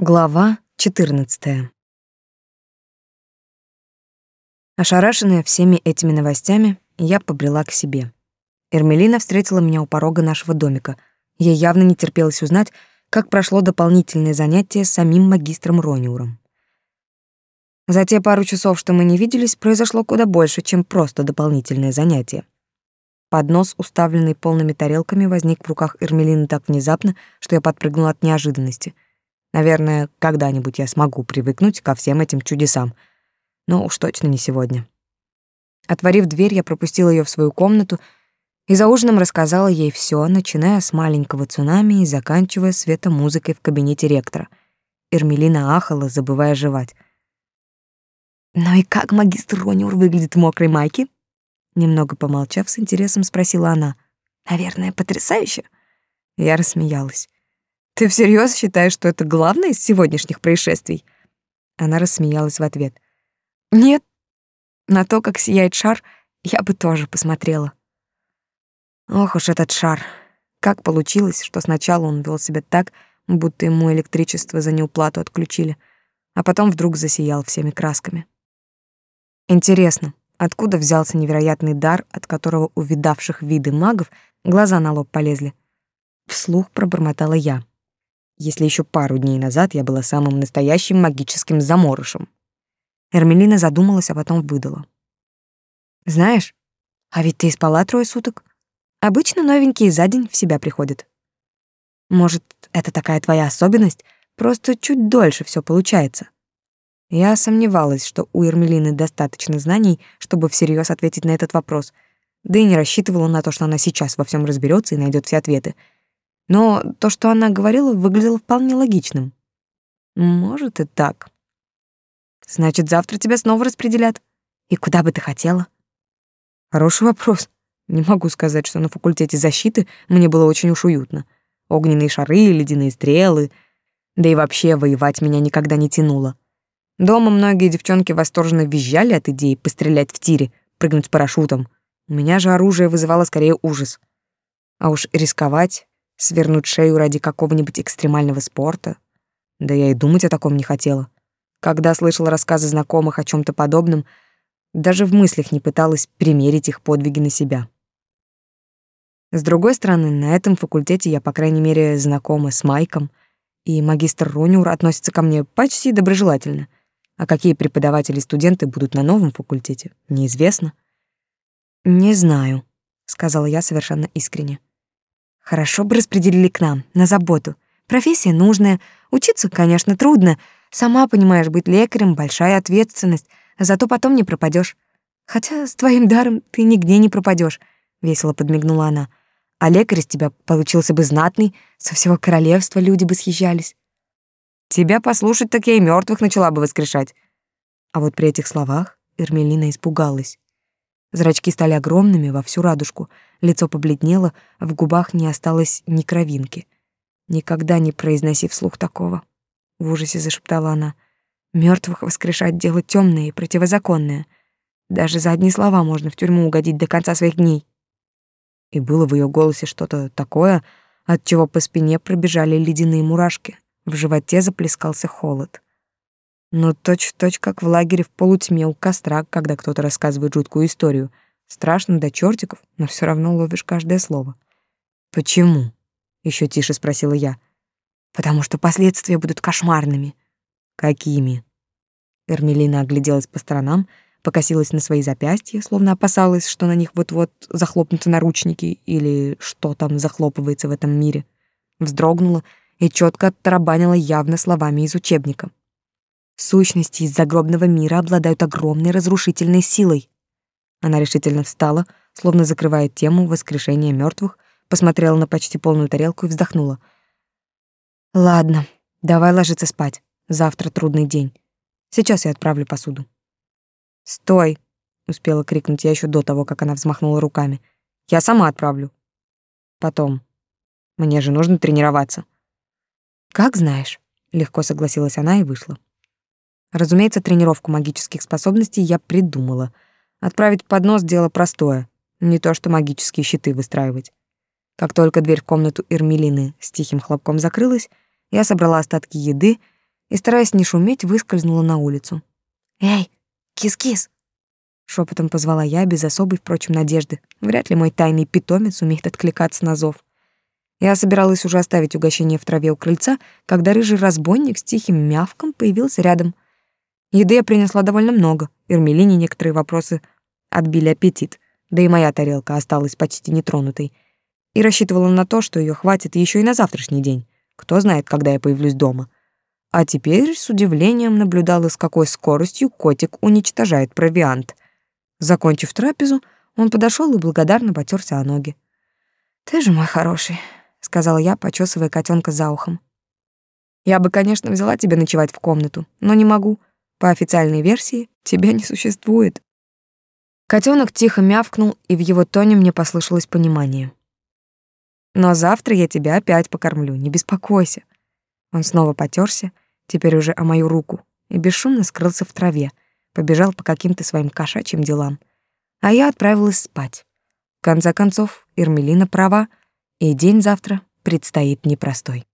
Глава 14. Ошарашенная всеми этими новостями, я побрела к себе. Эрмелина встретила меня у порога нашего домика. Ей явно не терпелось узнать, как прошло дополнительное занятие с самим магистром Рониуром. За те пару часов, что мы не виделись, произошло куда больше, чем просто дополнительное занятие. Поднос, уставленный полными тарелками, возник в руках Эрмелины так внезапно, что я подпрыгнула от неожиданности — Наверное, когда-нибудь я смогу привыкнуть ко всем этим чудесам, но уж точно не сегодня. Отворив дверь, я пропустила ее в свою комнату и за ужином рассказала ей все, начиная с маленького цунами и заканчивая светомузыкой в кабинете ректора. Эрмелина ахала, забывая жевать. «Ну и как магистр Рониур выглядит в мокрой майке?» Немного помолчав, с интересом спросила она. «Наверное, потрясающе?» Я рассмеялась. Ты всерьез считаешь, что это главное из сегодняшних происшествий? Она рассмеялась в ответ. Нет. На то, как сияет шар, я бы тоже посмотрела. Ох уж этот шар. Как получилось, что сначала он вел себя так, будто ему электричество за неуплату отключили, а потом вдруг засиял всеми красками. Интересно, откуда взялся невероятный дар, от которого у видавших виды магов глаза на лоб полезли? Вслух пробормотала я если еще пару дней назад я была самым настоящим магическим заморышем. Эрмелина задумалась, а потом выдала. «Знаешь, а ведь ты спала трое суток. Обычно новенькие за день в себя приходят. Может, это такая твоя особенность, просто чуть дольше все получается». Я сомневалась, что у Эрмелины достаточно знаний, чтобы всерьез ответить на этот вопрос, да и не рассчитывала на то, что она сейчас во всем разберется и найдет все ответы — но то, что она говорила, выглядело вполне логичным. Может и так. Значит, завтра тебя снова распределят. И куда бы ты хотела? Хороший вопрос. Не могу сказать, что на факультете защиты мне было очень уж уютно. Огненные шары, ледяные стрелы. Да и вообще воевать меня никогда не тянуло. Дома многие девчонки восторженно визжали от идеи пострелять в тире, прыгнуть с парашютом. У меня же оружие вызывало скорее ужас. А уж рисковать Свернуть шею ради какого-нибудь экстремального спорта? Да я и думать о таком не хотела. Когда слышала рассказы знакомых о чем то подобном, даже в мыслях не пыталась примерить их подвиги на себя. С другой стороны, на этом факультете я, по крайней мере, знакома с Майком, и магистр Рониур относится ко мне почти доброжелательно. А какие преподаватели и студенты будут на новом факультете, неизвестно. «Не знаю», — сказала я совершенно искренне. Хорошо бы распределили к нам, на заботу. Профессия нужная, учиться, конечно, трудно. Сама понимаешь, быть лекарем — большая ответственность, зато потом не пропадешь. Хотя с твоим даром ты нигде не пропадешь, весело подмигнула она. А лекарь из тебя получился бы знатный, со всего королевства люди бы съезжались. Тебя послушать, так я и мертвых начала бы воскрешать. А вот при этих словах Эрмелина испугалась. Зрачки стали огромными во всю радужку, лицо побледнело, в губах не осталось ни кровинки. Никогда не произноси вслух такого, в ужасе зашептала она. Мертвых воскрешать дело темное и противозаконное. Даже за одни слова можно в тюрьму угодить до конца своих дней. И было в ее голосе что-то такое, от чего по спине пробежали ледяные мурашки, в животе заплескался холод но точь-в-точь, точь, как в лагере в полутьме у костра, когда кто-то рассказывает жуткую историю. Страшно до чертиков, но все равно ловишь каждое слово. «Почему?» — еще тише спросила я. «Потому что последствия будут кошмарными». «Какими?» Эрмелина огляделась по сторонам, покосилась на свои запястья, словно опасалась, что на них вот-вот захлопнутся наручники или что там захлопывается в этом мире. Вздрогнула и четко оттарабанила явно словами из учебника. Сущности из загробного мира обладают огромной разрушительной силой. Она решительно встала, словно закрывая тему воскрешения мертвых, посмотрела на почти полную тарелку и вздохнула. Ладно, давай ложиться спать. Завтра трудный день. Сейчас я отправлю посуду. Стой, успела крикнуть я еще до того, как она взмахнула руками. Я сама отправлю. Потом. Мне же нужно тренироваться. Как знаешь, легко согласилась она и вышла. Разумеется, тренировку магических способностей я придумала. Отправить поднос — дело простое. Не то что магические щиты выстраивать. Как только дверь в комнату Эрмелины с тихим хлопком закрылась, я собрала остатки еды и, стараясь не шуметь, выскользнула на улицу. «Эй, кис-кис!» Шепотом позвала я, без особой, впрочем, надежды. Вряд ли мой тайный питомец умеет откликаться на зов. Я собиралась уже оставить угощение в траве у крыльца, когда рыжий разбойник с тихим мявком появился рядом. Еды я принесла довольно много. Эрмелине некоторые вопросы отбили аппетит, да и моя тарелка осталась почти нетронутой. И рассчитывала на то, что ее хватит еще и на завтрашний день. Кто знает, когда я появлюсь дома. А теперь с удивлением наблюдала, с какой скоростью котик уничтожает провиант. Закончив трапезу, он подошел и благодарно потерся о ноги. «Ты же мой хороший», — сказала я, почесывая котенка за ухом. «Я бы, конечно, взяла тебя ночевать в комнату, но не могу. По официальной версии тебя не существует». Котенок тихо мявкнул, и в его тоне мне послышалось понимание. «Но завтра я тебя опять покормлю, не беспокойся». Он снова потерся, теперь уже о мою руку, и бесшумно скрылся в траве, побежал по каким-то своим кошачьим делам. А я отправилась спать. В конце концов, Ирмелина права, и день завтра предстоит непростой.